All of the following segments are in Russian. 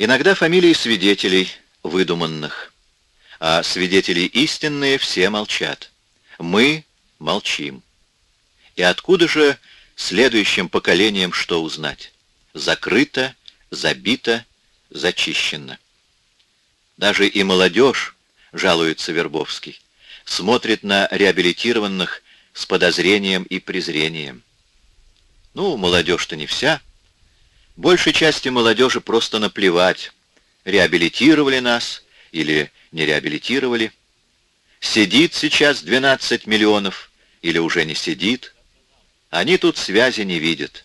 Иногда фамилии свидетелей, выдуманных, а свидетели истинные все молчат. Мы молчим. И откуда же следующим поколениям что узнать? Закрыто, забито, зачищено. Даже и молодежь, жалуется Вербовский, смотрит на реабилитированных с подозрением и презрением. Ну, молодежь-то не вся. Большей части молодежи просто наплевать, реабилитировали нас или не реабилитировали. Сидит сейчас 12 миллионов или уже не сидит. Они тут связи не видят.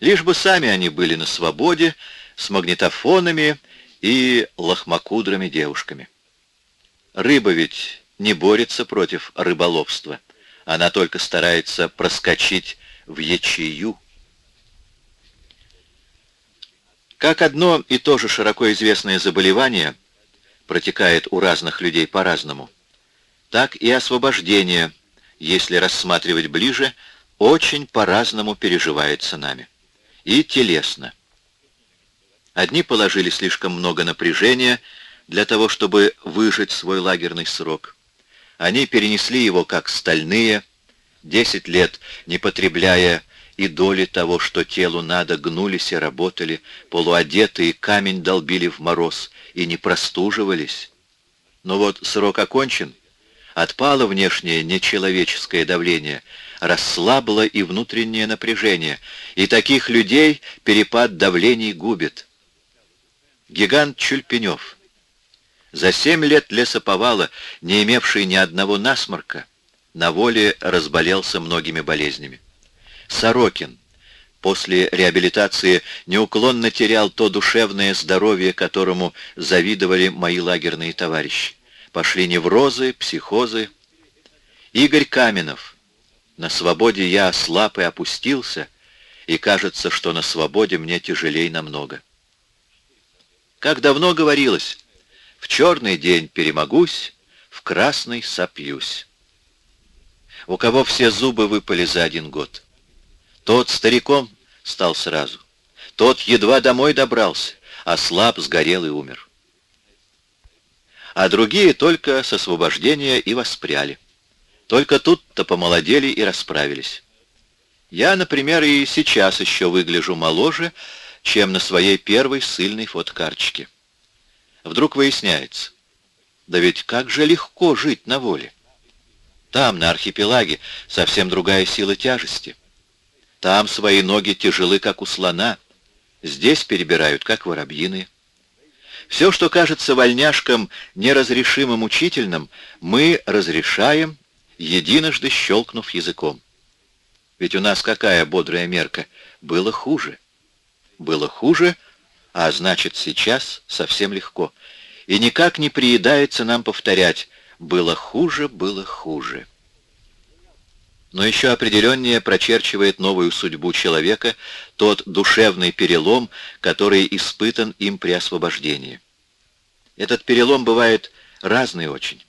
Лишь бы сами они были на свободе, с магнитофонами и лохмакудрыми девушками. Рыба ведь не борется против рыболовства. Она только старается проскочить в ячею. Как одно и то же широко известное заболевание протекает у разных людей по-разному, так и освобождение, если рассматривать ближе, очень по-разному переживается нами. И телесно. Одни положили слишком много напряжения для того, чтобы выжить свой лагерный срок. Они перенесли его как стальные, десять лет не потребляя и доли того, что телу надо, гнулись и работали, полуодетые камень долбили в мороз и не простуживались. Но вот срок окончен, отпало внешнее нечеловеческое давление, расслабло и внутреннее напряжение, и таких людей перепад давлений губит. Гигант Чульпенев, за семь лет лесоповала, не имевший ни одного насморка, на воле разболелся многими болезнями. Сорокин после реабилитации неуклонно терял то душевное здоровье, которому завидовали мои лагерные товарищи. Пошли неврозы, психозы. Игорь Каменов. На свободе я ослаб и опустился, и кажется, что на свободе мне тяжелей намного. Как давно говорилось, в черный день перемогусь, в красный сопьюсь. У кого все зубы выпали за один год. Тот стариком стал сразу. Тот едва домой добрался, а слаб, сгорел и умер. А другие только с освобождения и воспряли. Только тут-то помолодели и расправились. Я, например, и сейчас еще выгляжу моложе, чем на своей первой сильной фотокарточке. Вдруг выясняется, да ведь как же легко жить на воле. Там, на архипелаге, совсем другая сила тяжести. Там свои ноги тяжелы, как у слона. Здесь перебирают, как воробьины. Все, что кажется вольняшкам неразрешимым учительным, мы разрешаем, единожды щелкнув языком. Ведь у нас какая бодрая мерка? Было хуже. Было хуже, а значит сейчас совсем легко. И никак не приедается нам повторять «было хуже, было хуже» но еще определеннее прочерчивает новую судьбу человека тот душевный перелом, который испытан им при освобождении. Этот перелом бывает разный очень.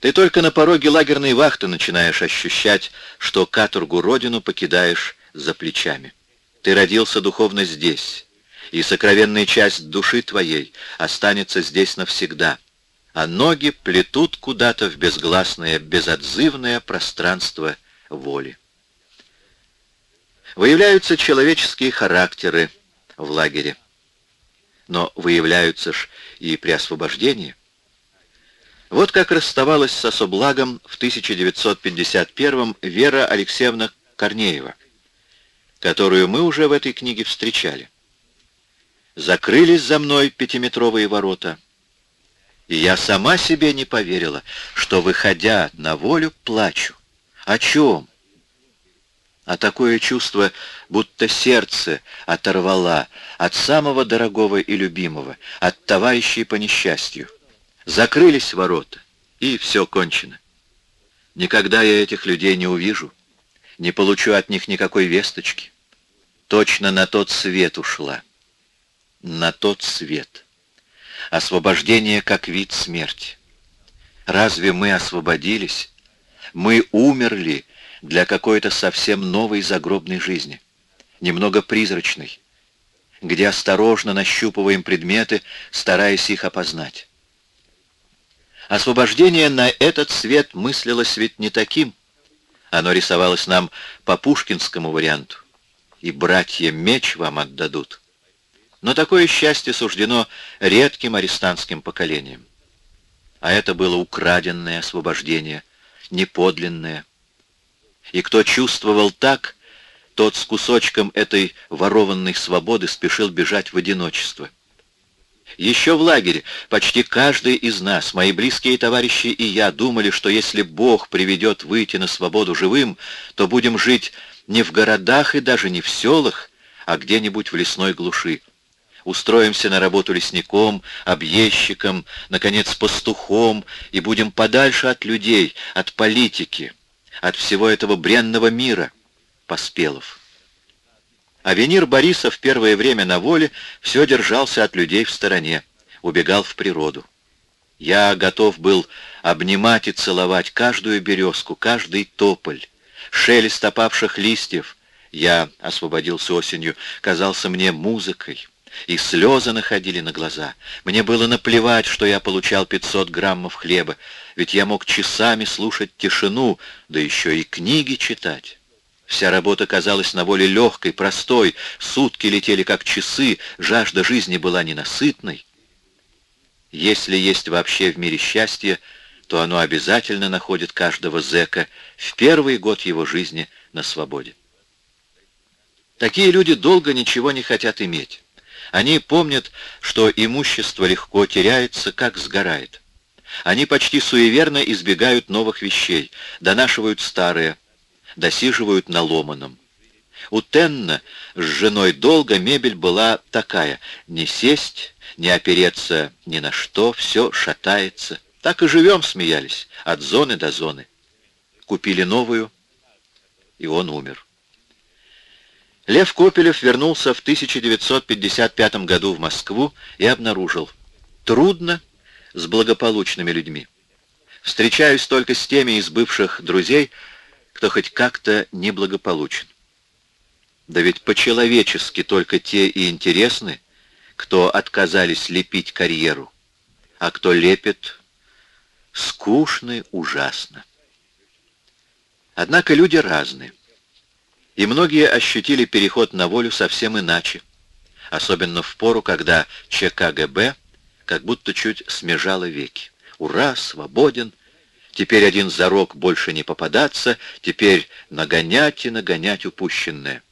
Ты только на пороге лагерной вахты начинаешь ощущать, что каторгу родину покидаешь за плечами. Ты родился духовно здесь, и сокровенная часть души твоей останется здесь навсегда — а ноги плетут куда-то в безгласное, безотзывное пространство воли. Выявляются человеческие характеры в лагере. Но выявляются ж и при освобождении. Вот как расставалась с особлагом в 1951 Вера Алексеевна Корнеева, которую мы уже в этой книге встречали. Закрылись за мной пятиметровые ворота — и я сама себе не поверила, что, выходя на волю, плачу. О чем? А такое чувство, будто сердце оторвала от самого дорогого и любимого, от товарищей по несчастью. Закрылись ворота, и все кончено. Никогда я этих людей не увижу, не получу от них никакой весточки. Точно на тот свет ушла. На тот свет освобождение как вид смерти. Разве мы освободились? Мы умерли для какой-то совсем новой загробной жизни, немного призрачной. где осторожно нащупываем предметы, стараясь их опознать. Освобождение на этот свет мыслилось ведь не таким. Оно рисовалось нам по пушкинскому варианту. И братья меч вам отдадут. Но такое счастье суждено редким арестантским поколениям. А это было украденное освобождение, неподлинное. И кто чувствовал так, тот с кусочком этой ворованной свободы спешил бежать в одиночество. Еще в лагере почти каждый из нас, мои близкие товарищи и я, думали, что если Бог приведет выйти на свободу живым, то будем жить не в городах и даже не в селах, а где-нибудь в лесной глуши. Устроимся на работу лесником, объездчиком, наконец, пастухом, и будем подальше от людей, от политики, от всего этого бренного мира, Поспелов. Авенир Бориса в первое время на воле все держался от людей в стороне, убегал в природу. Я готов был обнимать и целовать каждую березку, каждый тополь, шелест опавших листьев. Я освободился осенью, казался мне музыкой, и слезы находили на глаза. Мне было наплевать, что я получал 500 граммов хлеба, ведь я мог часами слушать тишину, да еще и книги читать. Вся работа казалась на воле легкой, простой, сутки летели как часы, жажда жизни была ненасытной. Если есть вообще в мире счастье, то оно обязательно находит каждого зэка в первый год его жизни на свободе. Такие люди долго ничего не хотят иметь. Они помнят, что имущество легко теряется, как сгорает. Они почти суеверно избегают новых вещей, донашивают старые, досиживают на ломаном. У Тенна с женой долго мебель была такая, не сесть, не опереться ни на что, все шатается. Так и живем, смеялись, от зоны до зоны. Купили новую, и он умер. Лев Копелев вернулся в 1955 году в Москву и обнаружил. Трудно с благополучными людьми. Встречаюсь только с теми из бывших друзей, кто хоть как-то неблагополучен. Да ведь по-человечески только те и интересны, кто отказались лепить карьеру, а кто лепит, скучны ужасно. Однако люди разные, и многие ощутили переход на волю совсем иначе, особенно в пору, когда ЧКГБ как будто чуть смежало веки. Ура, свободен, Теперь один зарок больше не попадаться, теперь нагонять и нагонять упущенное.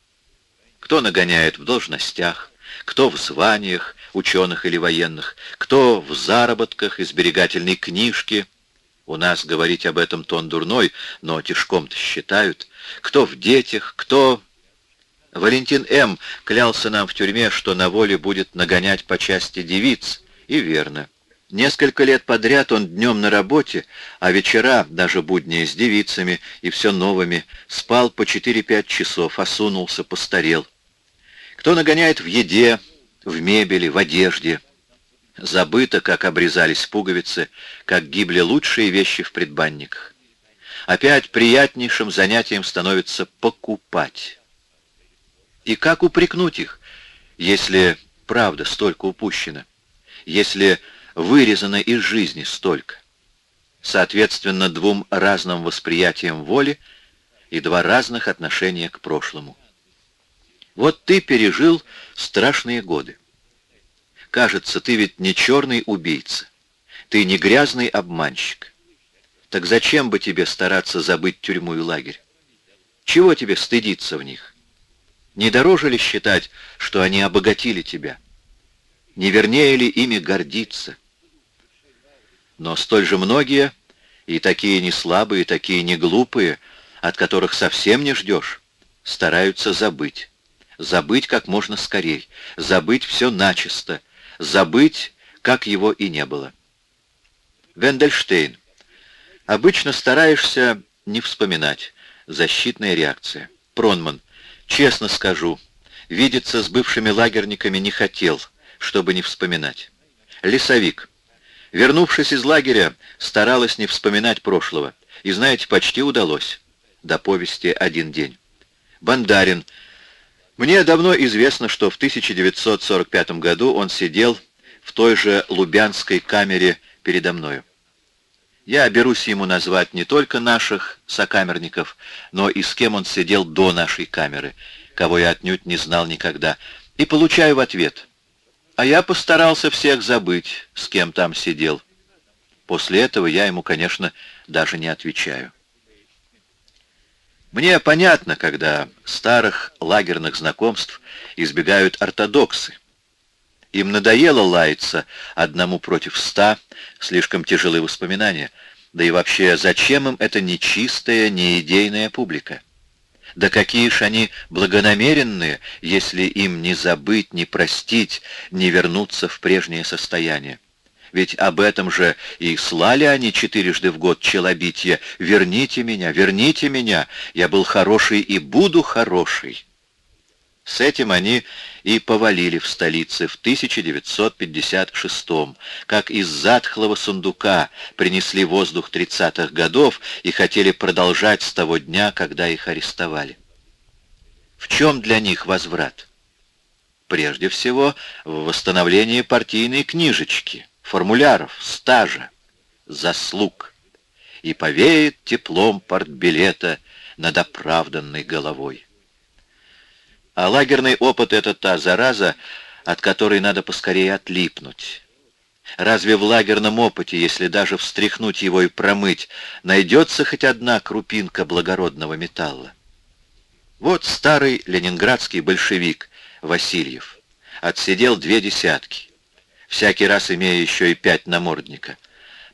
Кто нагоняет в должностях, кто в званиях, ученых или военных, кто в заработках и сберегательной книжке. У нас говорить об этом тон дурной, но тишком-то считают. Кто в детях, кто... Валентин М. клялся нам в тюрьме, что на воле будет нагонять по части девиц. И верно. Несколько лет подряд он днем на работе, а вечера, даже будние с девицами и все новыми, спал по 4-5 часов, осунулся, постарел. Кто нагоняет в еде, в мебели, в одежде. Забыто, как обрезались пуговицы, как гибли лучшие вещи в предбанниках. Опять приятнейшим занятием становится покупать. И как упрекнуть их, если правда столько упущено? Если вырезано из жизни столько. Соответственно, двум разным восприятиям воли и два разных отношения к прошлому. Вот ты пережил страшные годы. Кажется, ты ведь не черный убийца. Ты не грязный обманщик. Так зачем бы тебе стараться забыть тюрьму и лагерь? Чего тебе стыдиться в них? Не дороже ли считать, что они обогатили тебя? Не вернее ли ими гордиться? Но столь же многие, и такие не слабые, и такие не глупые, от которых совсем не ждешь, стараются забыть. Забыть как можно скорей, забыть все начисто, забыть, как его и не было. Вендельштейн. Обычно стараешься не вспоминать. Защитная реакция. Пронман. Честно скажу, видеться с бывшими лагерниками не хотел, чтобы не вспоминать. Лесовик. Вернувшись из лагеря, старалась не вспоминать прошлого. И, знаете, почти удалось. До повести «Один день». Бандарин. Мне давно известно, что в 1945 году он сидел в той же Лубянской камере передо мною. Я берусь ему назвать не только наших сокамерников, но и с кем он сидел до нашей камеры, кого я отнюдь не знал никогда, и получаю в ответ. А я постарался всех забыть, с кем там сидел. После этого я ему, конечно, даже не отвечаю. Мне понятно, когда старых лагерных знакомств избегают ортодоксы. Им надоело лаяться одному против ста, слишком тяжелые воспоминания. Да и вообще, зачем им эта нечистая, неидейная публика? Да какие ж они благонамеренные, если им не забыть, не простить, не вернуться в прежнее состояние. Ведь об этом же и слали они четырежды в год челобитие «Верните меня, верните меня, я был хороший и буду хороший». С этим они и повалили в столице в 1956 как из затхлого сундука принесли воздух 30-х годов и хотели продолжать с того дня, когда их арестовали. В чем для них возврат? Прежде всего, в восстановлении партийной книжечки, формуляров, стажа, заслуг. И повеет теплом портбилета над оправданной головой. А лагерный опыт — это та зараза, от которой надо поскорее отлипнуть. Разве в лагерном опыте, если даже встряхнуть его и промыть, найдется хоть одна крупинка благородного металла? Вот старый ленинградский большевик Васильев. Отсидел две десятки, всякий раз имея еще и пять намордника.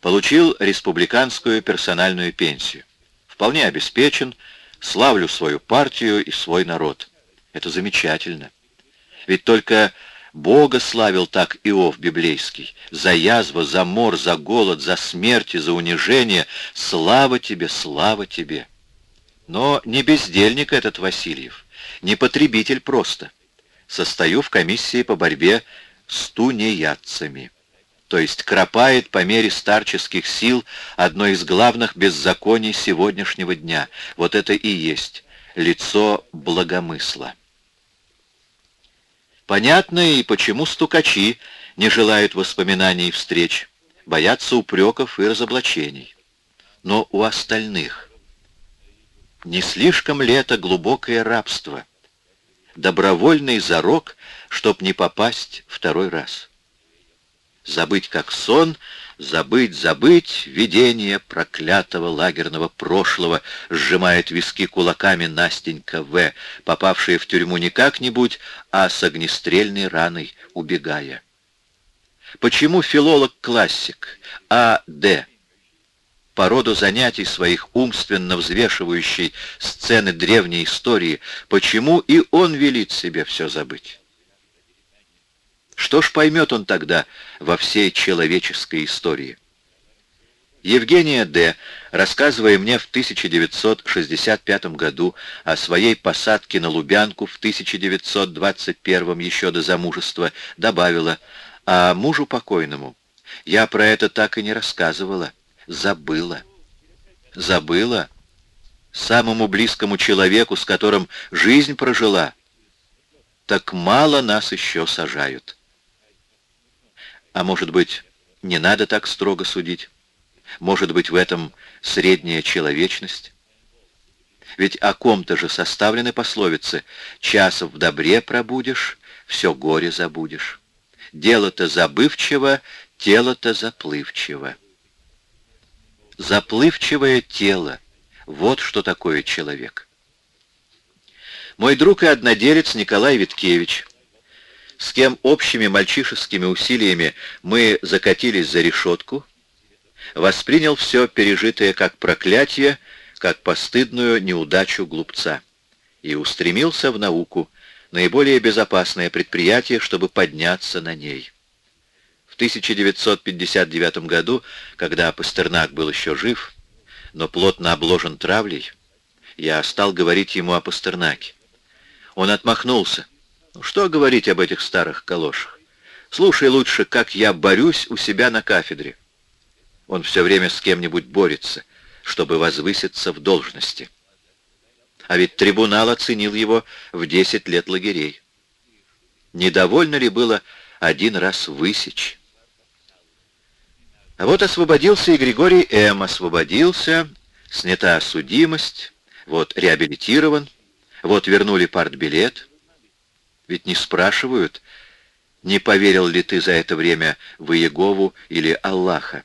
Получил республиканскую персональную пенсию. Вполне обеспечен, славлю свою партию и свой народ. Это замечательно. Ведь только Бога славил так Иов библейский. За язву, за мор, за голод, за смерть и за унижение. Слава тебе, слава тебе. Но не бездельник этот Васильев, не потребитель просто. Состою в комиссии по борьбе с тунеядцами. То есть кропает по мере старческих сил одно из главных беззаконий сегодняшнего дня. Вот это и есть лицо благомысла. Понятно и почему стукачи не желают воспоминаний и встреч, боятся упреков и разоблачений. Но у остальных не слишком ли это глубокое рабство, добровольный зарок, чтоб не попасть второй раз? Забыть как сон — Забыть, забыть видение проклятого лагерного прошлого, сжимает виски кулаками Настенька В., попавшая в тюрьму не как-нибудь, а с огнестрельной раной убегая. Почему филолог-классик А. Д., по роду занятий своих умственно взвешивающий сцены древней истории, почему и он велит себе все забыть? Что ж поймет он тогда во всей человеческой истории? Евгения Д., рассказывая мне в 1965 году о своей посадке на Лубянку в 1921 еще до замужества, добавила, а мужу покойному я про это так и не рассказывала, забыла. Забыла? Самому близкому человеку, с которым жизнь прожила. Так мало нас еще сажают. А может быть, не надо так строго судить? Может быть, в этом средняя человечность? Ведь о ком-то же составлены пословицы «час в добре пробудешь, все горе забудешь». Дело-то забывчиво, тело-то заплывчиво. Заплывчивое тело — вот что такое человек. Мой друг и одноделец Николай Виткевич — с кем общими мальчишескими усилиями мы закатились за решетку, воспринял все пережитое как проклятие, как постыдную неудачу глупца, и устремился в науку, наиболее безопасное предприятие, чтобы подняться на ней. В 1959 году, когда Пастернак был еще жив, но плотно обложен травлей, я стал говорить ему о Пастернаке. Он отмахнулся. Что говорить об этих старых калошах? Слушай лучше, как я борюсь у себя на кафедре. Он все время с кем-нибудь борется, чтобы возвыситься в должности. а ведь трибунал оценил его в 10 лет лагерей. Недовольно ли было один раз высечь? А вот освободился и Григорий М. Освободился, снята судимость, вот реабилитирован, вот вернули партбилет. Ведь не спрашивают, не поверил ли ты за это время в Иегову или Аллаха.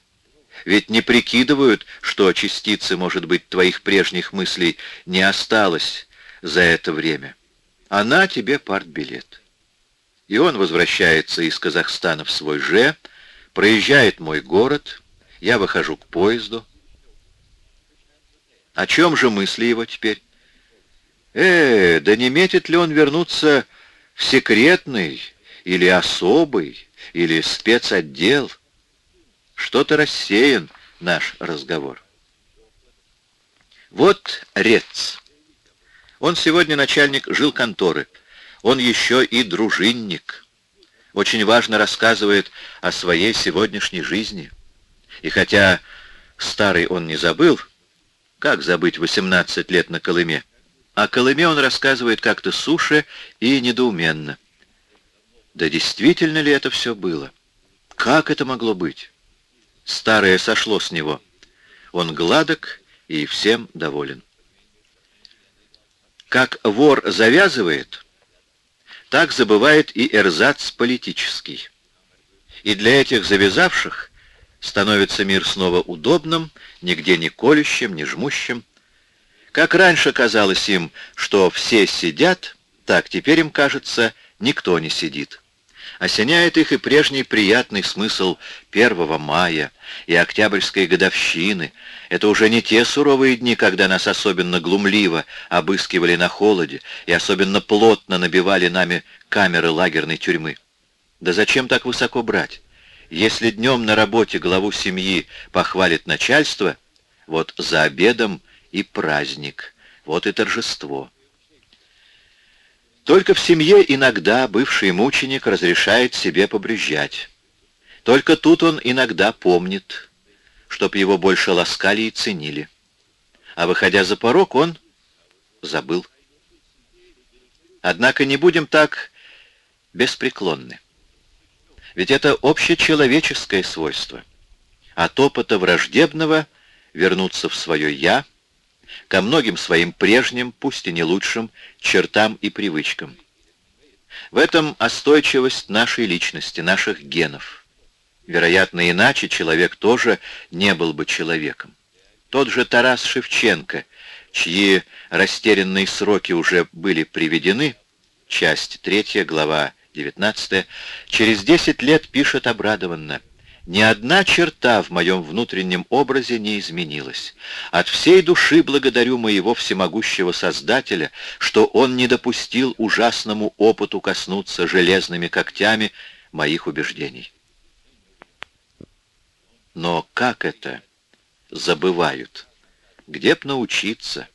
Ведь не прикидывают, что частицы, может быть, твоих прежних мыслей не осталось за это время. Она тебе партбилет. И он возвращается из Казахстана в свой же, проезжает мой город, я выхожу к поезду. О чем же мысли его теперь? Э, да не метит ли он вернуться секретный или особый, или спецотдел? Что-то рассеян наш разговор. Вот Рец. Он сегодня начальник жилконторы. Он еще и дружинник. Очень важно рассказывает о своей сегодняшней жизни. И хотя старый он не забыл, как забыть 18 лет на Колыме, о Колыме он рассказывает как-то суше и недоуменно. Да действительно ли это все было? Как это могло быть? Старое сошло с него. Он гладок и всем доволен. Как вор завязывает, так забывает и эрзац политический. И для этих завязавших становится мир снова удобным, нигде не колющим, не жмущим. Как раньше казалось им, что все сидят, так теперь им кажется, никто не сидит. Осеняет их и прежний приятный смысл 1 мая и октябрьской годовщины. Это уже не те суровые дни, когда нас особенно глумливо обыскивали на холоде и особенно плотно набивали нами камеры лагерной тюрьмы. Да зачем так высоко брать? Если днем на работе главу семьи похвалит начальство, вот за обедом и праздник, вот и торжество. Только в семье иногда бывший мученик разрешает себе побрюзжать. Только тут он иногда помнит, чтоб его больше ласкали и ценили. А выходя за порог, он забыл. Однако не будем так беспреклонны. Ведь это общечеловеческое свойство. От опыта враждебного вернуться в свое «я» ко многим своим прежним, пусть и не лучшим, чертам и привычкам. В этом остойчивость нашей личности, наших генов. Вероятно, иначе человек тоже не был бы человеком. Тот же Тарас Шевченко, чьи растерянные сроки уже были приведены, часть 3, глава 19, через 10 лет пишет обрадованно – ни одна черта в моем внутреннем образе не изменилась. От всей души благодарю моего всемогущего Создателя, что Он не допустил ужасному опыту коснуться железными когтями моих убеждений. Но как это забывают? Где б научиться?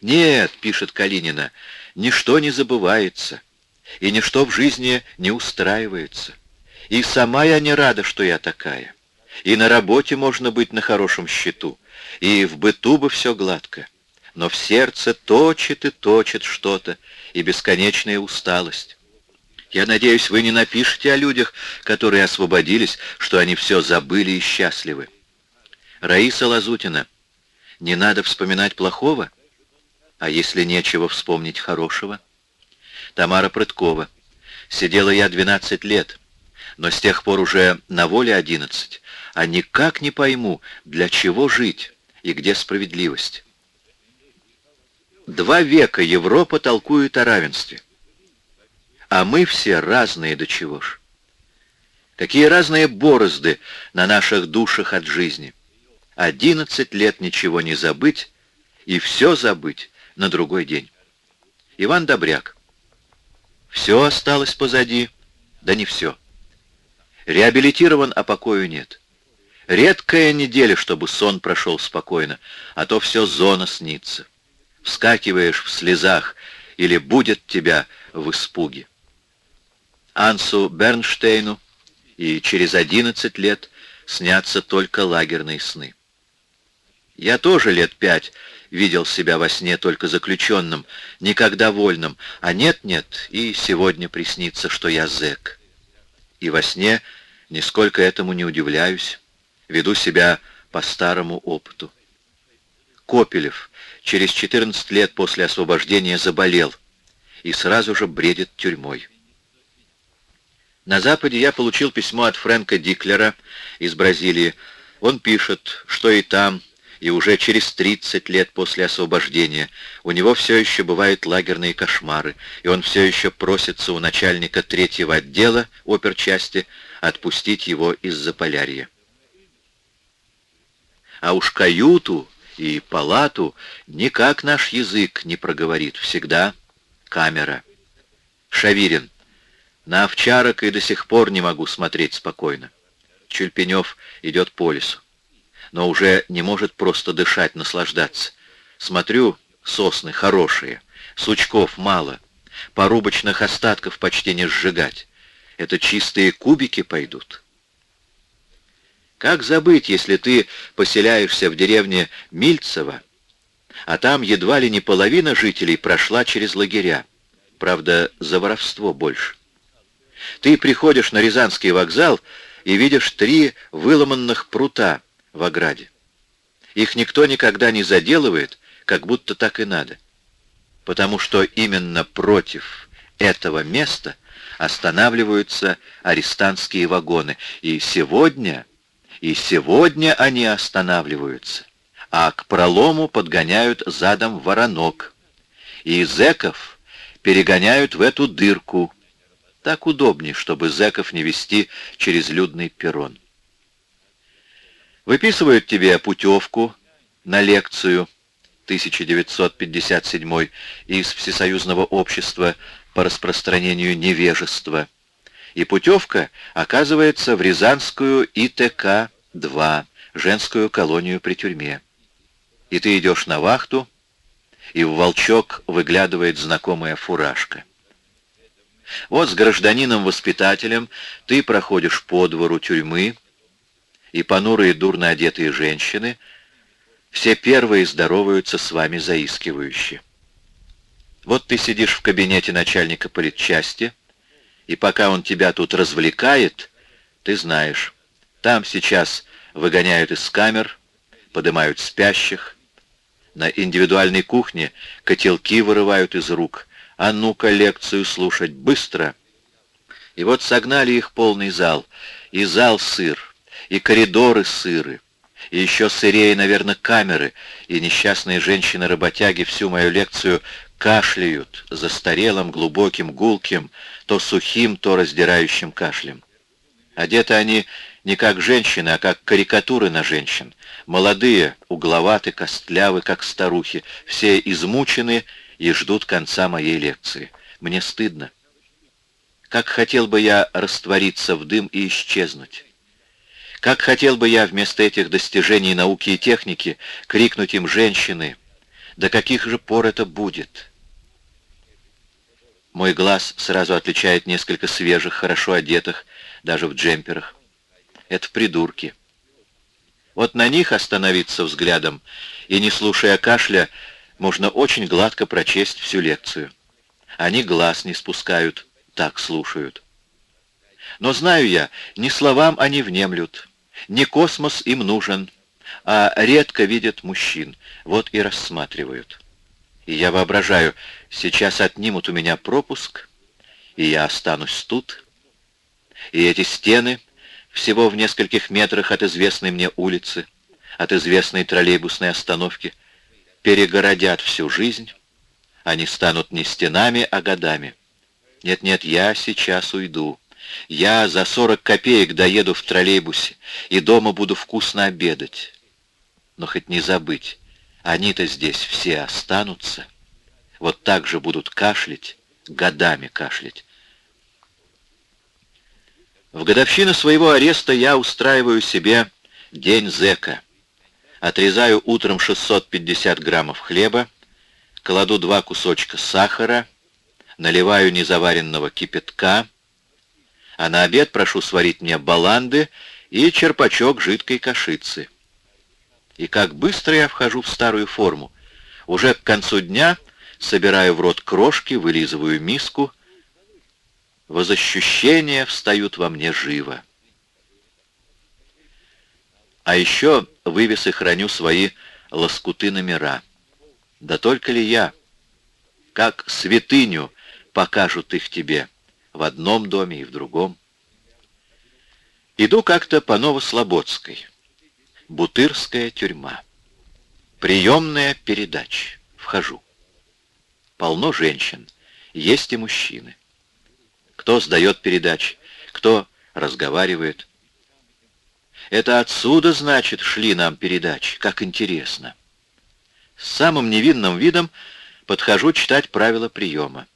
Нет, пишет Калинина, ничто не забывается, и ничто в жизни не устраивается. И сама я не рада, что я такая. И на работе можно быть на хорошем счету, и в быту бы все гладко. Но в сердце точит и точит что-то, и бесконечная усталость. Я надеюсь, вы не напишете о людях, которые освободились, что они все забыли и счастливы. Раиса Лазутина, не надо вспоминать плохого, а если нечего вспомнить хорошего? Тамара Прыткова. Сидела я 12 лет но с тех пор уже на воле одиннадцать, а никак не пойму, для чего жить и где справедливость. Два века Европа толкует о равенстве, а мы все разные до чего ж. Какие разные борозды на наших душах от жизни. Одиннадцать лет ничего не забыть и все забыть на другой день. Иван Добряк. Все осталось позади, да не все. Реабилитирован, а покою нет. Редкая неделя, чтобы сон прошел спокойно, а то все зона снится. Вскакиваешь в слезах или будет тебя в испуге. Ансу Бернштейну и через одиннадцать лет снятся только лагерные сны. Я тоже лет пять видел себя во сне только заключенным, никогда вольным, а нет-нет, и сегодня приснится, что я зэк. И во сне нисколько этому не удивляюсь, веду себя по старому опыту. Копелев через 14 лет после освобождения заболел и сразу же бредит тюрьмой. На Западе я получил письмо от Фрэнка Диклера из Бразилии. Он пишет, что и там, и уже через 30 лет после освобождения у него все еще бывают лагерные кошмары, и он все еще просится у начальника третьего отдела оперчасти отпустить его из Заполярья. А уж каюту и палату никак наш язык не проговорит, всегда камера. Шавирин. На овчарок и до сих пор не могу смотреть спокойно. Чульпенев идет по лесу, но уже не может просто дышать, наслаждаться. Смотрю, сосны хорошие, сучков мало, порубочных остатков почти не сжигать. Это чистые кубики пойдут. Как забыть, если ты поселяешься в деревне Мильцево, а там едва ли не половина жителей прошла через лагеря. Правда, за воровство больше. Ты приходишь на Рязанский вокзал и видишь три выломанных прута в ограде. Их никто никогда не заделывает, как будто так и надо. Потому что именно против этого места останавливаются арестантские вагоны. И сегодня, и сегодня они останавливаются, а к пролому подгоняют задом воронок. И зэков перегоняют в эту дырку, так удобнее, чтобы зэков не вести через людный перрон. Выписывают тебе путевку на лекцию 1957 из Всесоюзного общества по распространению невежества. И путевка оказывается в Рязанскую ИТК-2, женскую колонию при тюрьме. И ты идешь на вахту, и в волчок выглядывает знакомая фуражка. Вот с гражданином-воспитателем ты проходишь по двору тюрьмы, и понурые дурно одетые женщины все первые здороваются с вами заискивающе. Вот ты сидишь в кабинете начальника политчасти, и пока он тебя тут развлекает, ты знаешь, там сейчас выгоняют из камер, поднимают спящих, на индивидуальной кухне котелки вырывают из рук — а ну-ка лекцию слушать, быстро!» И вот согнали их полный зал, и зал сыр, и коридоры сыры, и еще сырее, наверное, камеры, и несчастные женщины-работяги всю мою лекцию кашляют застарелым, глубоким, гулким, то сухим, то раздирающим кашлем. Одеты они не как женщины, а как карикатуры на женщин. Молодые, угловаты, костлявы, как старухи, все измучены и ждут конца моей лекции. Мне стыдно. Как хотел бы я раствориться в дым и исчезнуть. Как хотел бы я вместо этих достижений науки и техники крикнуть им «Женщины!» До каких же пор это будет? Мой глаз сразу отличает несколько свежих, хорошо одетых, даже в джемперах. Это придурки. Вот на них остановиться взглядом и, не слушая кашля, можно очень гладко прочесть всю лекцию. Они глаз не спускают, так слушают. Но знаю я, не словам они внемлют, не космос им нужен, а редко видят мужчин, вот и рассматривают. И я воображаю, сейчас отнимут у меня пропуск, и я останусь тут. И эти стены, всего в нескольких метрах от известной мне улицы, от известной троллейбусной остановки — перегородят всю жизнь, они станут не стенами, а годами. Нет-нет, я сейчас уйду. Я за 40 копеек доеду в троллейбусе и дома буду вкусно обедать. Но хоть не забыть, они-то здесь все останутся. Вот так же будут кашлять, годами кашлять. В годовщину своего ареста я устраиваю себе день зэка. Отрезаю утром 650 граммов хлеба, кладу два кусочка сахара, наливаю незаваренного кипятка, а на обед прошу сварить мне баланды и черпачок жидкой кашицы. И как быстро я вхожу в старую форму. Уже к концу дня собираю в рот крошки, вылизываю миску. Возощущения встают во мне живо. А еще вывес и храню свои лоскуты номера. Да только ли я, как святыню, покажут их тебе в одном доме и в другом. Иду как-то по Новослободской. Бутырская тюрьма. Приемная передач. Вхожу. Полно женщин, есть и мужчины. Кто сдает передач, кто разговаривает. Это отсюда, значит, шли нам передачи. Как интересно. С самым невинным видом подхожу читать правила приема.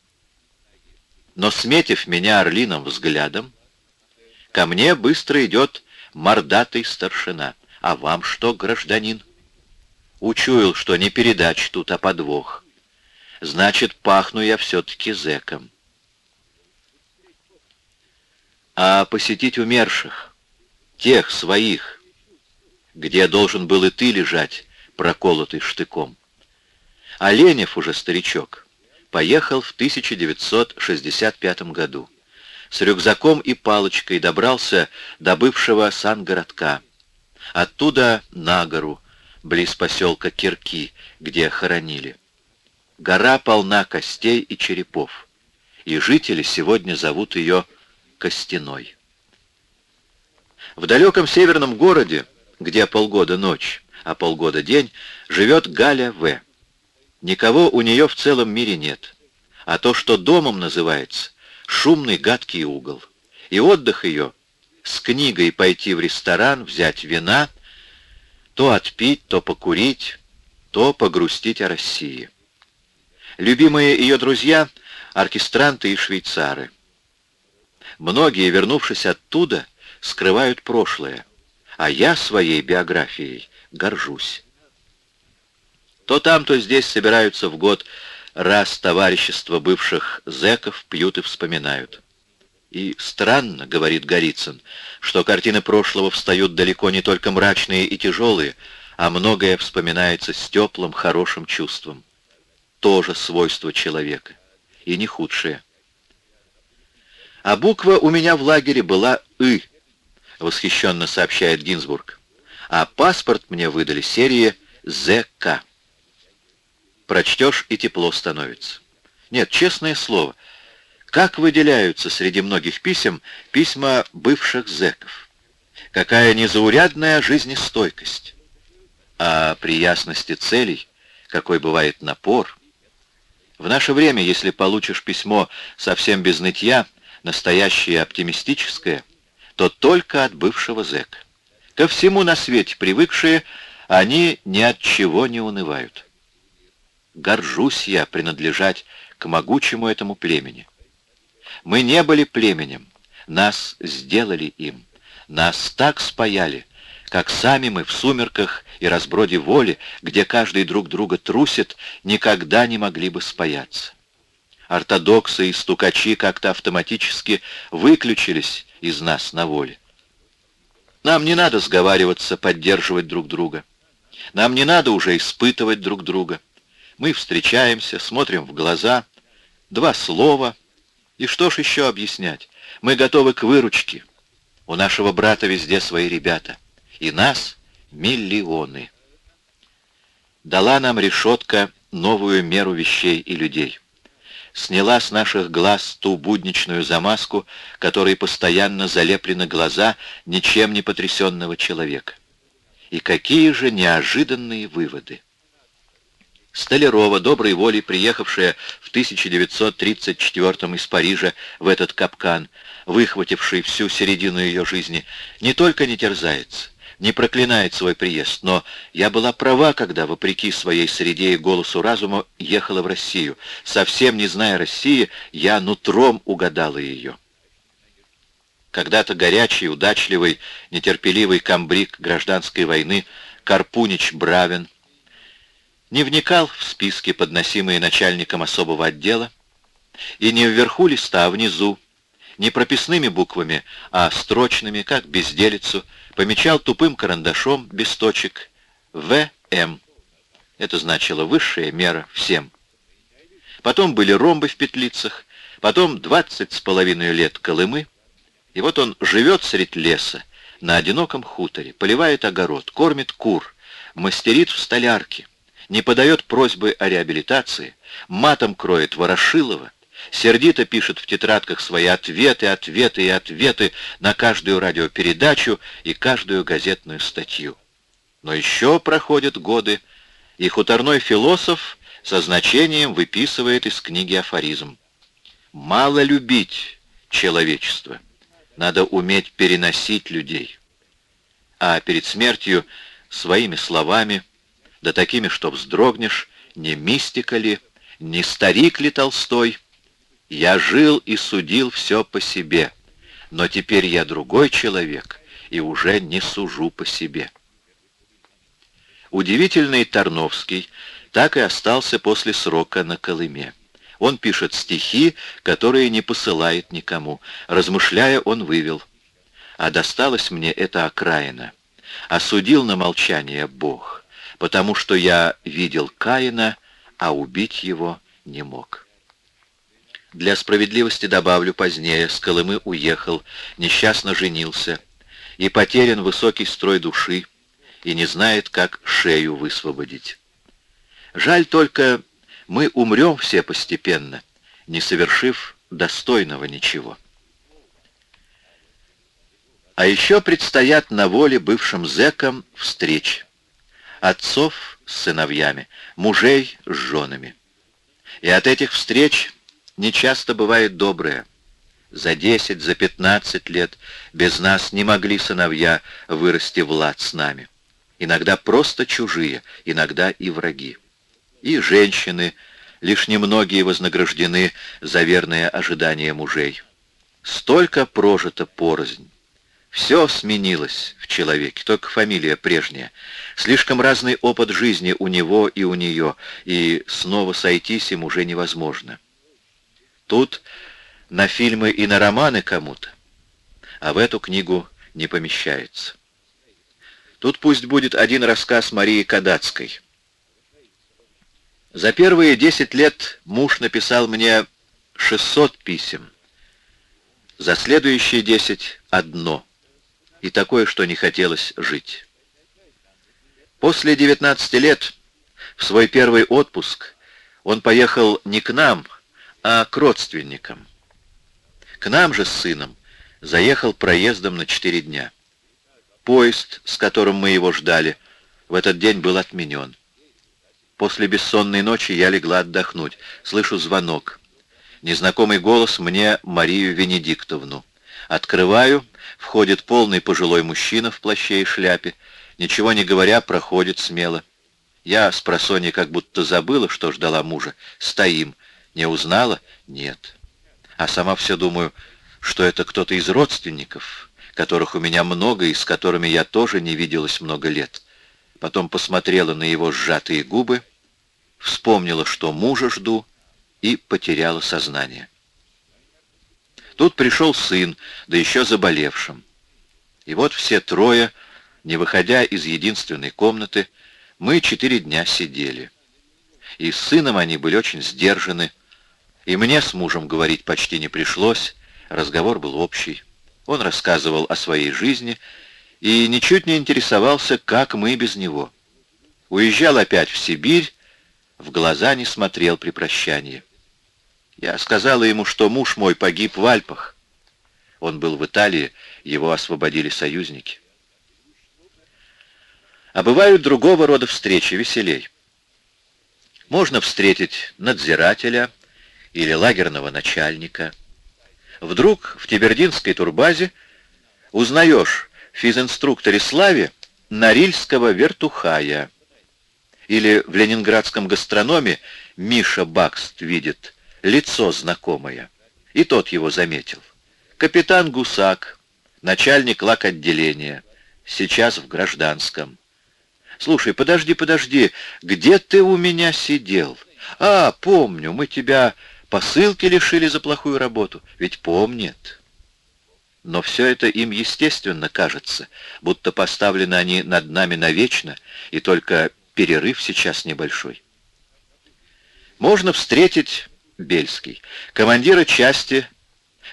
Но, сметив меня орлиным взглядом, ко мне быстро идет мордатый старшина. А вам что, гражданин? Учуял, что не передач тут, а подвох. Значит, пахну я все-таки зэком. А посетить умерших, тех своих, где должен был и ты лежать, проколотый штыком. А Ленев уже старичок поехал в 1965 году. С рюкзаком и палочкой добрался до бывшего сангородка. Оттуда на гору, близ поселка Кирки, где хоронили. Гора полна костей и черепов, и жители сегодня зовут ее Костяной. В далеком северном городе, где полгода ночь, а полгода день, живет Галя В. Никого у нее в целом мире нет. А то, что домом называется, шумный гадкий угол. И отдых ее — с книгой пойти в ресторан, взять вина, то отпить, то покурить, то погрустить о России. Любимые ее друзья — оркестранты и швейцары. Многие, вернувшись оттуда, скрывают прошлое, а я своей биографией горжусь. То там, то здесь собираются в год раз товарищество бывших зэков пьют и вспоминают. И странно, говорит Голицын, что картины прошлого встают далеко не только мрачные и тяжелые, а многое вспоминается с теплым, хорошим чувством. Тоже свойство человека, и не худшее. А буква у меня в лагере была «ы», восхищенно сообщает Гинзбург. А паспорт мне выдали серии «ЗК» прочтешь и тепло становится. Нет, честное слово, как выделяются среди многих писем письма бывших зэков? Какая незаурядная жизнестойкость! А при ясности целей, какой бывает напор. В наше время, если получишь письмо совсем без нытья, настоящее оптимистическое, то только от бывшего зэка. Ко всему на свете привыкшие, они ни от чего не унывают горжусь я принадлежать к могучему этому племени. Мы не были племенем, нас сделали им, нас так спаяли, как сами мы в сумерках и разброде воли, где каждый друг друга трусит, никогда не могли бы спаяться. Ортодоксы и стукачи как-то автоматически выключились из нас на воле. Нам не надо сговариваться, поддерживать друг друга. Нам не надо уже испытывать друг друга. Мы встречаемся, смотрим в глаза, два слова. И что ж еще объяснять? Мы готовы к выручке. У нашего брата везде свои ребята. И нас миллионы. Дала нам решетка новую меру вещей и людей. Сняла с наших глаз ту будничную замазку, которой постоянно залеплены глаза ничем не потрясенного человека. И какие же неожиданные выводы! Столярова, доброй волей приехавшая в 1934 из Парижа в этот капкан, выхвативший всю середину ее жизни, не только не терзается, не проклинает свой приезд, но я была права, когда, вопреки своей среде и голосу разума, ехала в Россию. Совсем не зная России, я нутром угадала ее. Когда-то горячий, удачливый, нетерпеливый комбриг гражданской войны Карпунич Бравин — не вникал в списки, подносимые начальником особого отдела, и не вверху листа, а внизу, не прописными буквами, а строчными, как безделицу, помечал тупым карандашом без точек ВМ. Это значило высшая мера всем. Потом были ромбы в петлицах, потом двадцать с половиной лет Колымы. И вот он живет средь леса, на одиноком хуторе, поливает огород, кормит кур, мастерит в столярке, не подает просьбы о реабилитации, матом кроет Ворошилова, сердито пишет в тетрадках свои ответы, ответы и ответы на каждую радиопередачу и каждую газетную статью. Но еще проходят годы, и хуторной философ со значением выписывает из книги афоризм. «Мало любить человечество, надо уметь переносить людей». А перед смертью своими словами, да такими, что вздрогнешь, не мистика ли, не старик ли Толстой, я жил и судил все по себе, но теперь я другой человек и уже не сужу по себе. Удивительный Тарновский так и остался после срока на Колыме. Он пишет стихи, которые не посылает никому. Размышляя, он вывел. А досталось мне эта окраина. Осудил на молчание Бог, потому что я видел Каина, а убить его не мог. Для справедливости добавлю позднее, с Колымы уехал, несчастно женился, и потерян высокий строй души, и не знает, как шею высвободить. Жаль только, мы умрем все постепенно, не совершив достойного ничего. А еще предстоят на воле бывшим зэкам встречи. Отцов с сыновьями, мужей с женами. И от этих встреч нечасто бывает доброе. За десять, за пятнадцать лет без нас не могли сыновья вырасти в лад с нами. Иногда просто чужие, иногда и враги. И женщины, лишь немногие вознаграждены за верное ожидание мужей. Столько прожито порознь. Все сменилось в человеке, только фамилия прежняя. Слишком разный опыт жизни у него и у нее, и снова сойтись им уже невозможно. Тут на фильмы и на романы кому-то, а в эту книгу не помещается. Тут пусть будет один рассказ Марии Кадацкой. За первые десять лет муж написал мне 600 писем. За следующие десять — одно. И такое, что не хотелось жить. После 19 лет, в свой первый отпуск, он поехал не к нам, а к родственникам. К нам же с сыном заехал проездом на четыре дня. Поезд, с которым мы его ждали, в этот день был отменен. После бессонной ночи я легла отдохнуть. Слышу звонок. Незнакомый голос мне Марию Венедиктовну. Открываю, входит полный пожилой мужчина в плаще и шляпе. Ничего не говоря, проходит смело. Я с просонья как будто забыла, что ждала мужа. Стоим. Не узнала? Нет. А сама все думаю, что это кто-то из родственников, которых у меня много и с которыми я тоже не виделась много лет. Потом посмотрела на его сжатые губы, вспомнила, что мужа жду, и потеряла сознание. Тут пришел сын, да еще заболевшим. И вот все трое, не выходя из единственной комнаты, мы четыре дня сидели. И с сыном они были очень сдержаны, и мне с мужем говорить почти не пришлось, разговор был общий. Он рассказывал о своей жизни и ничуть не интересовался, как мы без него. Уезжал опять в Сибирь, в глаза не смотрел при прощании. Я сказала ему, что муж мой погиб в Альпах. Он был в Италии, его освободили союзники. А бывают другого рода встречи, веселей. Можно встретить надзирателя, или лагерного начальника. Вдруг в Тибердинской турбазе узнаешь физинструкторе Славе Норильского вертухая. Или в ленинградском гастрономе Миша Бакст видит лицо знакомое. И тот его заметил. Капитан Гусак, начальник лак отделения, сейчас в гражданском. Слушай, подожди, подожди, где ты у меня сидел? А, помню, мы тебя Посылки лишили за плохую работу. Ведь помнит. но все это им естественно кажется, будто поставлены они над нами навечно, и только перерыв сейчас небольшой. Можно встретить Бельский, командира части,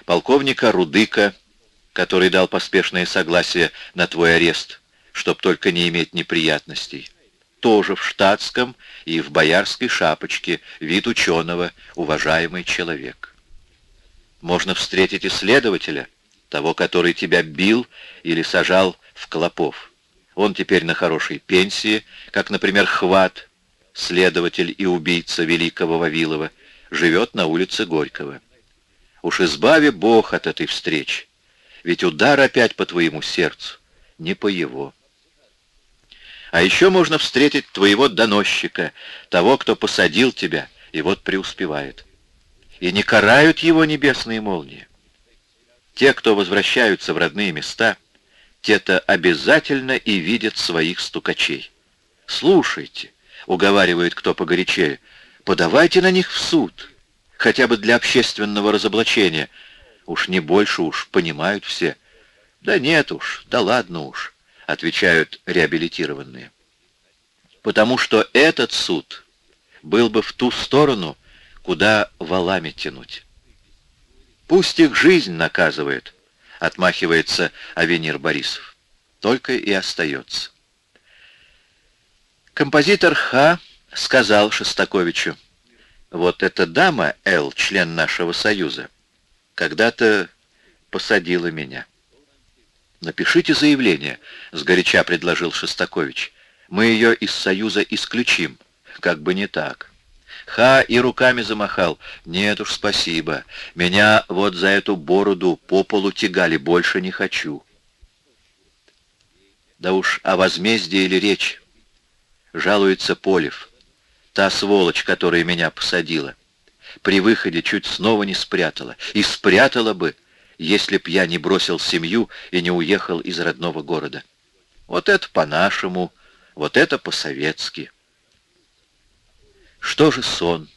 полковника Рудыка, который дал поспешное согласие на твой арест, чтоб только не иметь неприятностей. Тоже в штатском и в боярской шапочке, вид ученого, уважаемый человек. Можно встретить исследователя, того, который тебя бил или сажал в клопов. Он теперь на хорошей пенсии, как, например, Хват, следователь и убийца великого Вавилова, живет на улице Горького. Уж избави Бог от этой встречи, ведь удар опять по твоему сердцу, не по его. А еще можно встретить твоего доносчика, того, кто посадил тебя, и вот преуспевает. И не карают его небесные молнии. Те, кто возвращаются в родные места, те-то обязательно и видят своих стукачей. «Слушайте», — уговаривает кто погорячее, — «подавайте на них в суд, хотя бы для общественного разоблачения. Уж не больше уж, понимают все». «Да нет уж, да ладно уж», — отвечают реабилитированные. Потому что этот суд был бы в ту сторону, куда валами тянуть. Пусть их жизнь наказывает, отмахивается Авенир Борисов. Только и остается. Композитор Х. сказал Шостаковичу, вот эта дама, Л, член нашего союза, когда-то посадила меня. «Напишите заявление», — сгоряча предложил Шостакович. «Мы ее из союза исключим». «Как бы не так». Ха и руками замахал. «Нет уж, спасибо. Меня вот за эту бороду по полу тягали. Больше не хочу». Да уж о возмездии или речь. Жалуется Полев. Та сволочь, которая меня посадила. При выходе чуть снова не спрятала. И спрятала бы, если б я не бросил семью и не уехал из родного города. Вот это по-нашему, вот это по-советски. Что же сон?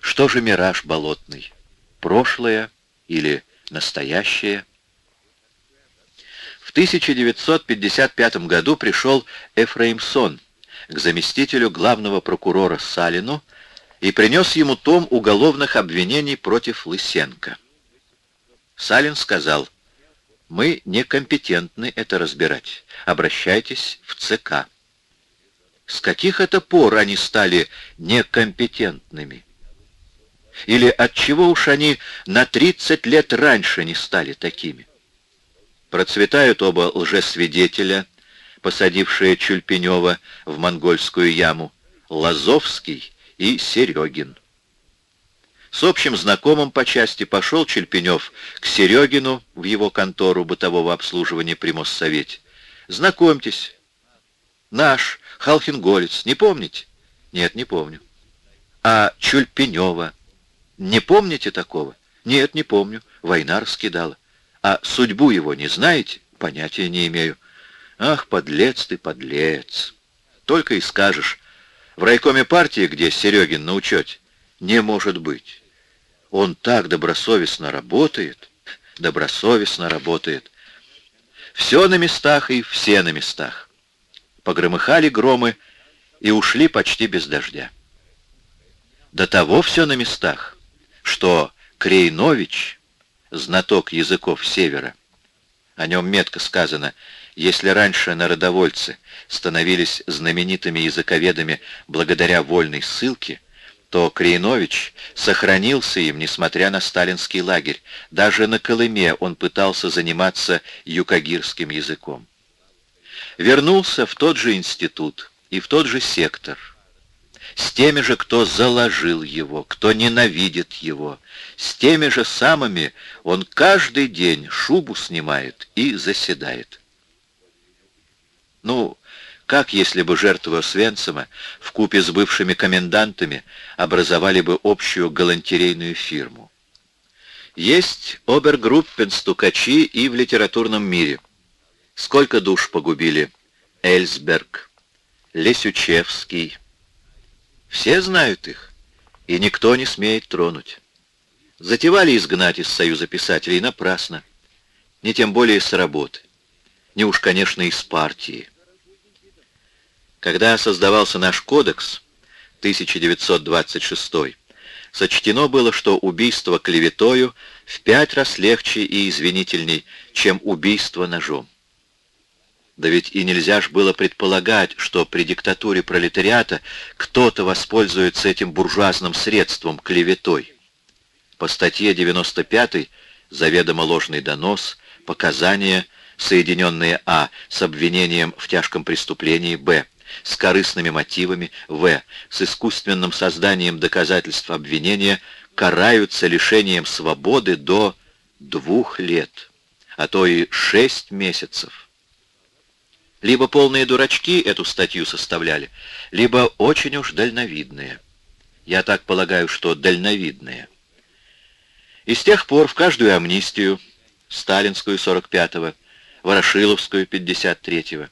Что же мираж болотный? Прошлое или настоящее? В 1955 году пришел Эфраимсон к заместителю главного прокурора Салину и принес ему том уголовных обвинений против Лысенко. Салин сказал, «Мы некомпетентны это разбирать. Обращайтесь в ЦК». С каких это пор они стали некомпетентными? Или от чего уж они на 30 лет раньше не стали такими? Процветают оба лжесвидетеля, посадившие Чульпенева в монгольскую яму, Лазовский и Серегин. С общим знакомым по части пошел Чельпенев к Серегину в его контору бытового обслуживания при Моссовете. «Знакомьтесь, наш Халхинголец, не помните? Нет, не помню. А Чульпенева? Не помните такого? Нет, не помню. Война раскидала. А судьбу его не знаете? Понятия не имею. Ах, подлец ты, подлец. Только и скажешь. В райкоме партии, где Серегин на учете, не может быть. Он так добросовестно работает, добросовестно работает. Все на местах и все на местах погромыхали громы и ушли почти без дождя. До того все на местах, что Крейнович, знаток языков Севера, о нем метко сказано, если раньше народовольцы становились знаменитыми языковедами благодаря вольной ссылке, то Крейнович сохранился им, несмотря на сталинский лагерь. Даже на Колыме он пытался заниматься юкагирским языком вернулся в тот же институт и в тот же сектор, с теми же, кто заложил его, кто ненавидит его, с теми же самыми он каждый день шубу снимает и заседает. Ну, как если бы жертвы в купе с бывшими комендантами образовали бы общую галантерейную фирму? Есть обергруппен-стукачи и в литературном мире – Сколько душ погубили Эльсберг, Лесючевский. Все знают их, и никто не смеет тронуть. Затевали изгнать из Союза писателей напрасно. ни тем более с работы, ни уж, конечно, из партии. Когда создавался наш кодекс, 1926 сочтено было, что убийство клеветою в пять раз легче и извинительней, чем убийство ножом. Да ведь и нельзя ж было предполагать, что при диктатуре пролетариата кто-то воспользуется этим буржуазным средством, клеветой. По статье 95 заведомо ложный донос, показания, соединенные а. с обвинением в тяжком преступлении, б с корыстными мотивами, в. с искусственным созданием доказательств обвинения, караются лишением свободы до двух лет, а то и шесть месяцев. Либо полные дурачки эту статью составляли, либо очень уж дальновидные. Я так полагаю, что дальновидные. И с тех пор в каждую амнистию, сталинскую 45-го, Ворошиловскую 53-го,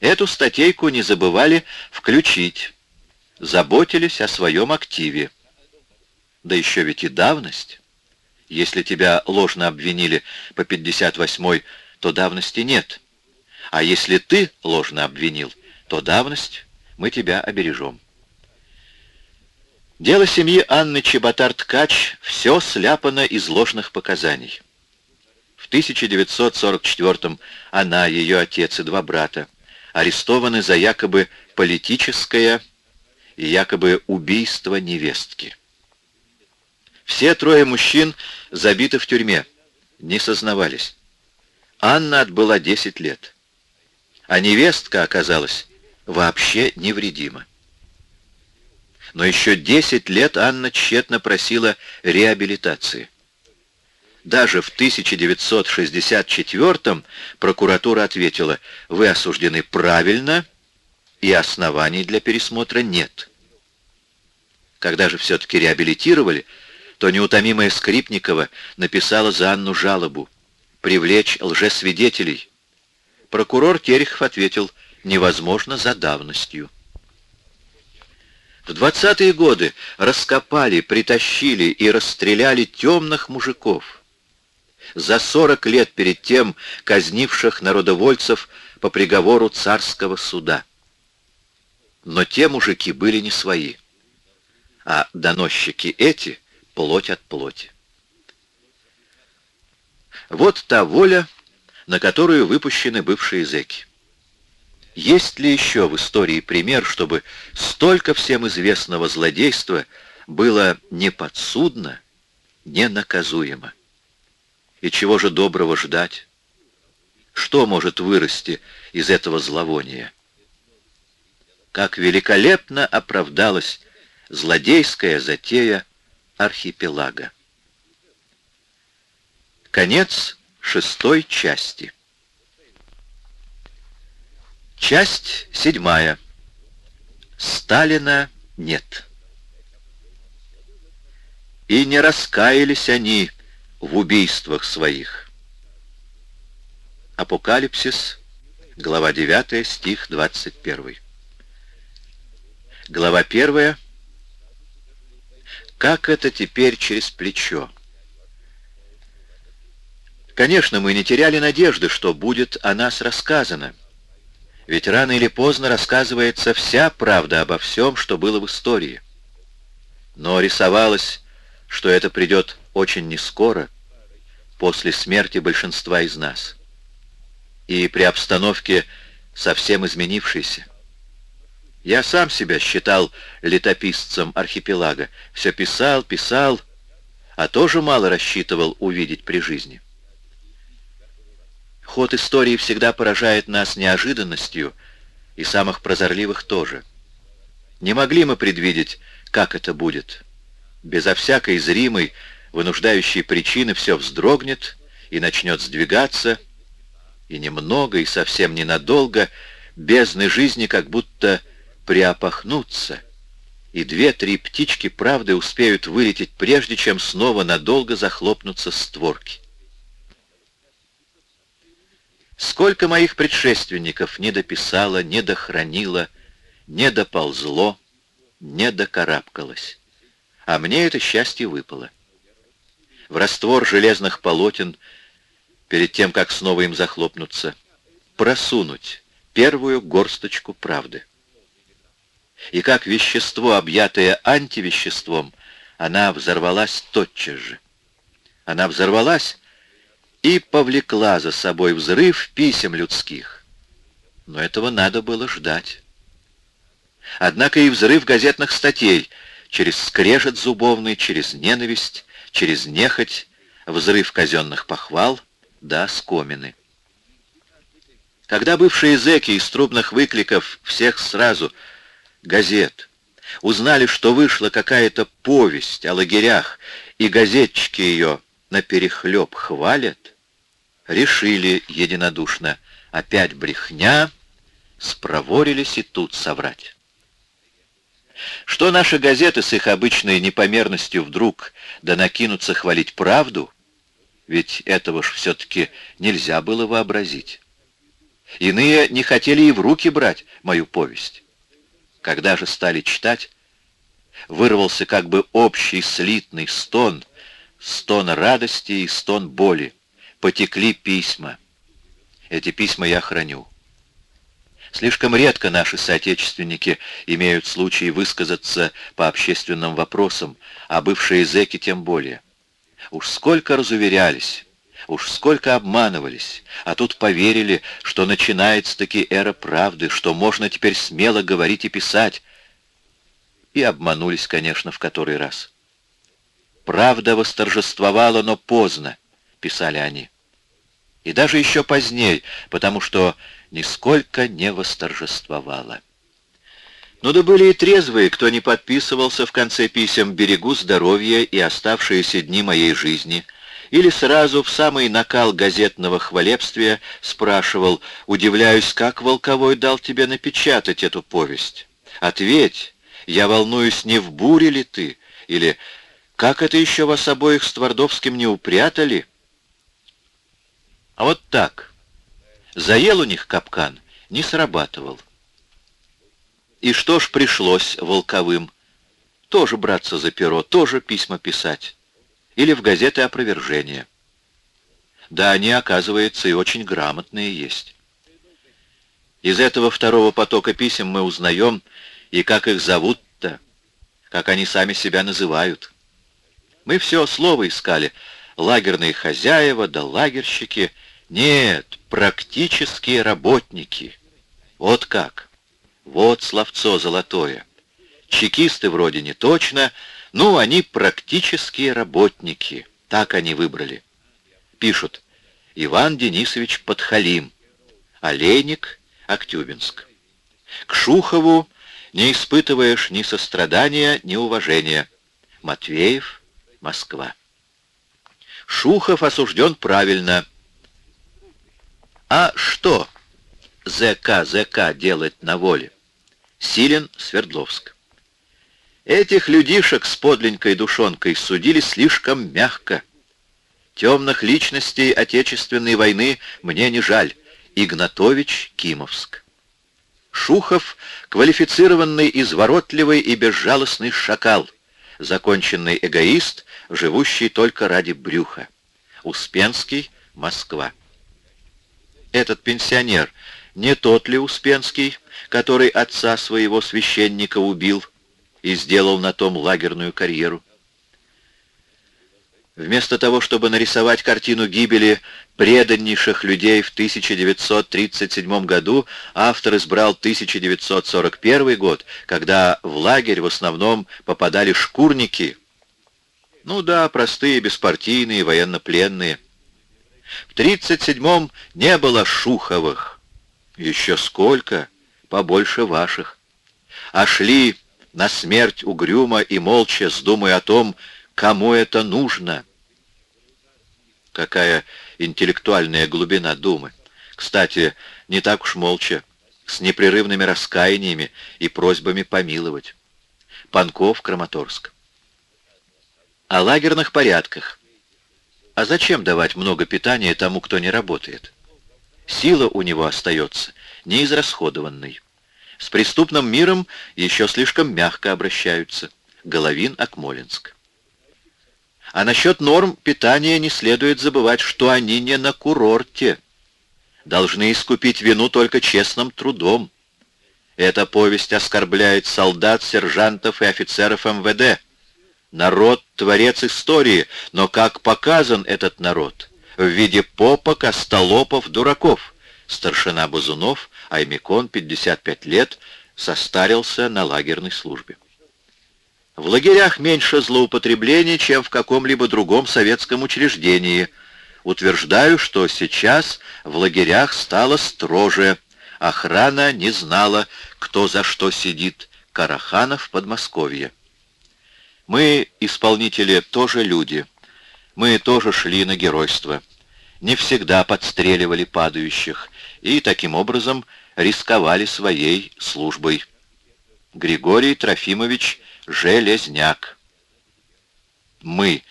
Эту статейку не забывали включить, заботились о своем активе. Да еще ведь и давность. Если тебя ложно обвинили по 58-й, то давности нет. А если ты ложно обвинил, то давность мы тебя обережем. Дело семьи Анны Чеботар-Ткач все сляпано из ложных показаний. В 1944 она, ее отец и два брата арестованы за якобы политическое и якобы убийство невестки. Все трое мужчин забиты в тюрьме, не сознавались. Анна отбыла 10 лет, а невестка оказалась вообще невредима. Но еще 10 лет Анна тщетно просила реабилитации. Даже в 1964 прокуратура ответила, вы осуждены правильно, и оснований для пересмотра нет. Когда же все-таки реабилитировали, то неутомимая Скрипникова написала за Анну жалобу «Привлечь лжесвидетелей». Прокурор Терехов ответил «Невозможно за давностью». В 20-е годы раскопали, притащили и расстреляли темных мужиков за 40 лет перед тем казнивших народовольцев по приговору царского суда. Но те мужики были не свои, а доносчики эти — плоть от плоти. Вот та воля, на которую выпущены бывшие зэки. Есть ли еще в истории пример, чтобы столько всем известного злодейства было не подсудно, не наказуемо? И чего же доброго ждать? Что может вырасти из этого зловония? Как великолепно оправдалась злодейская затея архипелага. Конец шестой части. Часть седьмая. Сталина нет. И не раскаялись они, в убийствах своих. Апокалипсис, глава 9, стих 21. Глава 1. Как это теперь через плечо? Конечно, мы не теряли надежды, что будет о нас рассказано. Ведь рано или поздно рассказывается вся правда обо всем, что было в истории. Но рисовалось, что это придет очень нескоро, после смерти большинства из нас. И при обстановке совсем изменившейся. Я сам себя считал летописцем архипелага. Все писал, писал, а тоже мало рассчитывал увидеть при жизни. Ход истории всегда поражает нас неожиданностью, и самых прозорливых тоже. Не могли мы предвидеть, как это будет. Безо всякой зримой, вынуждающей причины, все вздрогнет и начнет сдвигаться, и немного, и совсем ненадолго бездны жизни как будто приопахнутся, и две-три птички правды успеют вылететь, прежде чем снова надолго захлопнутся створки. Сколько моих предшественников не дописало, не дохранило, не доползло, не докарабкалось. А мне это счастье выпало в раствор железных полотен, перед тем, как снова им захлопнуться, просунуть первую горсточку правды. И как вещество, объятое антивеществом, она взорвалась тотчас же. Она взорвалась и повлекла за собой взрыв писем людских. Но этого надо было ждать. Однако и взрыв газетных статей через скрежет зубовный, через ненависть, через нехоть, взрыв казенных похвал, да скомины. Когда бывшие зэки из трубных выкликов всех сразу газет узнали, что вышла какая-то повесть о лагерях, и газетчики ее наперехлеб хвалят, решили единодушно, опять брехня, спроворились и тут соврать. Что наши газеты с их обычной непомерностью вдруг да накинутся хвалить правду, ведь этого ж все-таки нельзя было вообразить. Иные не хотели и в руки брать мою повесть. Когда же стали читать, вырвался как бы общий слитный стон, стон радости и стон боли. Потекли письма. Эти письма я храню. Слишком редко наши соотечественники имеют случай высказаться по общественным вопросам, а бывшие зэки тем более. Уж сколько разуверялись, уж сколько обманывались, а тут поверили, что начинается-таки эра правды, что можно теперь смело говорить и писать. И обманулись, конечно, в который раз. «Правда восторжествовала, но поздно», — писали они. И даже еще позднее, потому что нисколько не восторжествовала. Но да были и трезвые, кто не подписывался в конце писем «Берегу здоровья и оставшиеся дни моей жизни», или сразу в самый накал газетного хвалебствия спрашивал, удивляюсь, как Волковой дал тебе напечатать эту повесть. Ответь, я волнуюсь, не в буре ли ты, или как это еще вас обоих с Твардовским не упрятали? А вот так, Заел у них капкан, не срабатывал. И что ж пришлось волковым? Тоже браться за перо, тоже письма писать. Или в газеты опровержения. Да, они, оказывается, и очень грамотные есть. Из этого второго потока писем мы узнаем, и как их зовут-то, как они сами себя называют. Мы все слово искали, лагерные хозяева да лагерщики — нет, практические работники. Вот как. Вот словцо золотое. Чекисты вроде не точно, но они практические работники. Так они выбрали. Пишут. Иван Денисович Подхалим. Олейник, Актюбинск. К Шухову не испытываешь ни сострадания, ни уважения. Матвеев, Москва. Шухов осужден правильно. А что ЗК ЗК делать на воле? Силен, Свердловск. Этих людишек с подленькой душонкой судили слишком мягко. Темных личностей Отечественной войны мне не жаль. Игнатович, Кимовск. Шухов — квалифицированный, изворотливый и безжалостный шакал, законченный эгоист, живущий только ради брюха. Успенский, Москва этот пенсионер не тот ли Успенский, который отца своего священника убил и сделал на том лагерную карьеру? Вместо того, чтобы нарисовать картину гибели преданнейших людей в 1937 году, автор избрал 1941 год, когда в лагерь в основном попадали шкурники. Ну да, простые, беспартийные, военнопленные. В 37-м не было Шуховых. Еще сколько, побольше ваших. А шли на смерть угрюмо и молча, сдумая о том, кому это нужно. Какая интеллектуальная глубина думы. Кстати, не так уж молча, с непрерывными раскаяниями и просьбами помиловать. Панков, Краматорск. О лагерных порядках. А зачем давать много питания тому, кто не работает? Сила у него остается неизрасходованной. С преступным миром еще слишком мягко обращаются. Головин, Акмолинск. А насчет норм питания не следует забывать, что они не на курорте. Должны искупить вину только честным трудом. Эта повесть оскорбляет солдат, сержантов и офицеров МВД. Народ — творец истории, но как показан этот народ? В виде попок, остолопов, дураков. Старшина Бузунов, Аймикон, 55 лет, состарился на лагерной службе. В лагерях меньше злоупотреблений, чем в каком-либо другом советском учреждении. Утверждаю, что сейчас в лагерях стало строже. Охрана не знала, кто за что сидит. Караханов, Подмосковье. Мы, исполнители, тоже люди. Мы тоже шли на геройство. Не всегда подстреливали падающих и, таким образом, рисковали своей службой. Григорий Трофимович Железняк. Мы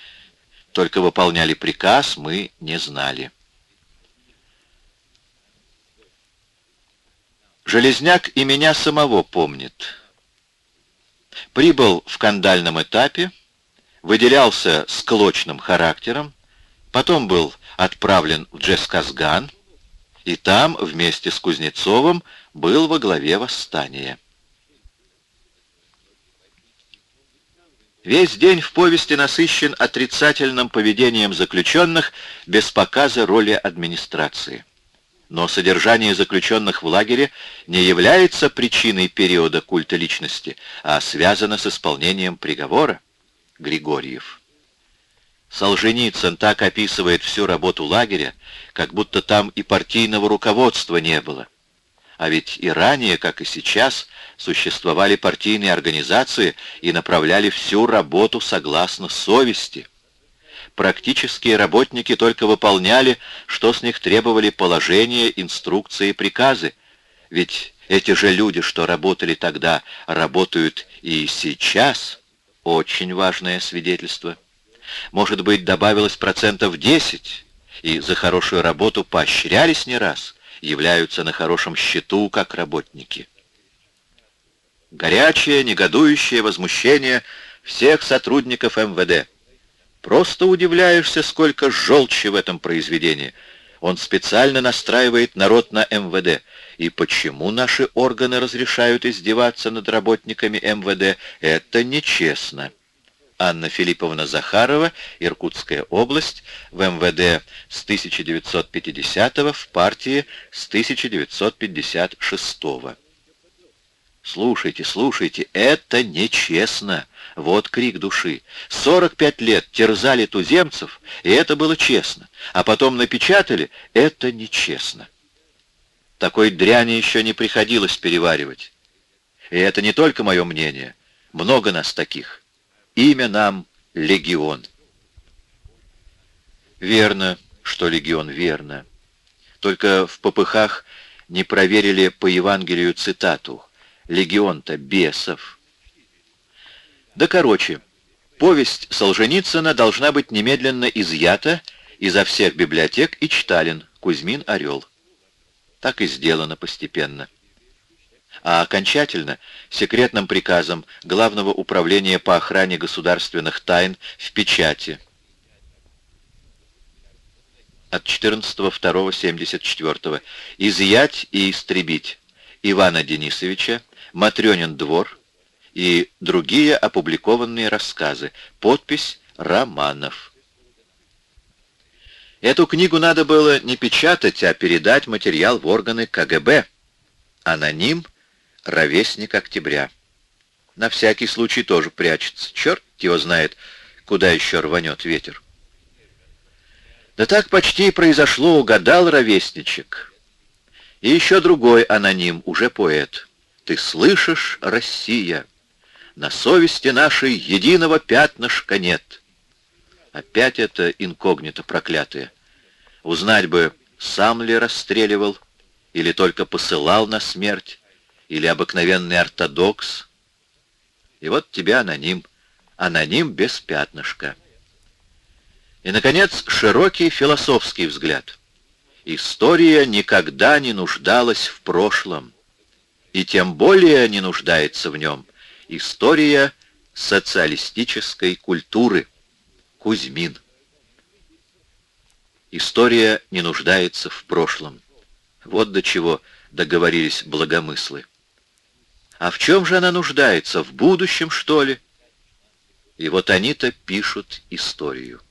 только выполняли приказ, мы не знали. Железняк и меня самого помнит. Прибыл в кандальном этапе, выделялся склочным характером, потом был отправлен в Джесказган, и там вместе с Кузнецовым был во главе восстания. Весь день в повести насыщен отрицательным поведением заключенных без показа роли администрации. Но содержание заключенных в лагере не является причиной периода культа личности, а связано с исполнением приговора. Григорьев. Солженицын так описывает всю работу лагеря, как будто там и партийного руководства не было. А ведь и ранее, как и сейчас, существовали партийные организации и направляли всю работу согласно совести. Практические работники только выполняли, что с них требовали положения, инструкции, приказы. Ведь эти же люди, что работали тогда, работают и сейчас. Очень важное свидетельство. Может быть, добавилось процентов 10, и за хорошую работу поощрялись не раз являются на хорошем счету как работники. Горячее, негодующее возмущение всех сотрудников МВД. Просто удивляешься, сколько желчи в этом произведении. Он специально настраивает народ на МВД. И почему наши органы разрешают издеваться над работниками МВД? Это нечестно. Анна Филипповна Захарова, Иркутская область, в МВД с 1950 в партии с 1956 -го. Слушайте, слушайте, это нечестно. Вот крик души. 45 лет терзали туземцев, и это было честно. А потом напечатали, это нечестно. Такой дряни еще не приходилось переваривать. И это не только мое мнение. Много нас таких. Имя нам Легион. Верно, что Легион, верно. Только в попыхах не проверили по Евангелию цитату. Легион-то бесов. Да короче, повесть Солженицына должна быть немедленно изъята изо всех библиотек и читален Кузьмин Орел. Так и сделано постепенно. А окончательно секретным приказом Главного управления по охране государственных тайн в печати. От 14.02.74 изъять и истребить Ивана Денисовича, Матрёнин двор и другие опубликованные рассказы. Подпись «Романов». Эту книгу надо было не печатать, а передать материал в органы КГБ. Аноним ровесник октября. На всякий случай тоже прячется. Черт его знает, куда еще рванет ветер. Да так почти произошло, угадал ровесничек. И еще другой аноним, уже поэт. Ты слышишь, Россия, на совести нашей единого пятнышка нет. Опять это инкогнито проклятое. Узнать бы, сам ли расстреливал или только посылал на смерть, или обыкновенный ортодокс. И вот тебе аноним. Аноним без пятнышка. И, наконец, широкий философский взгляд. История никогда не нуждалась в прошлом, и тем более не нуждается в нем история социалистической культуры. Кузьмин. История не нуждается в прошлом. Вот до чего договорились благомыслы. А в чем же она нуждается? В будущем, что ли? И вот они-то пишут историю.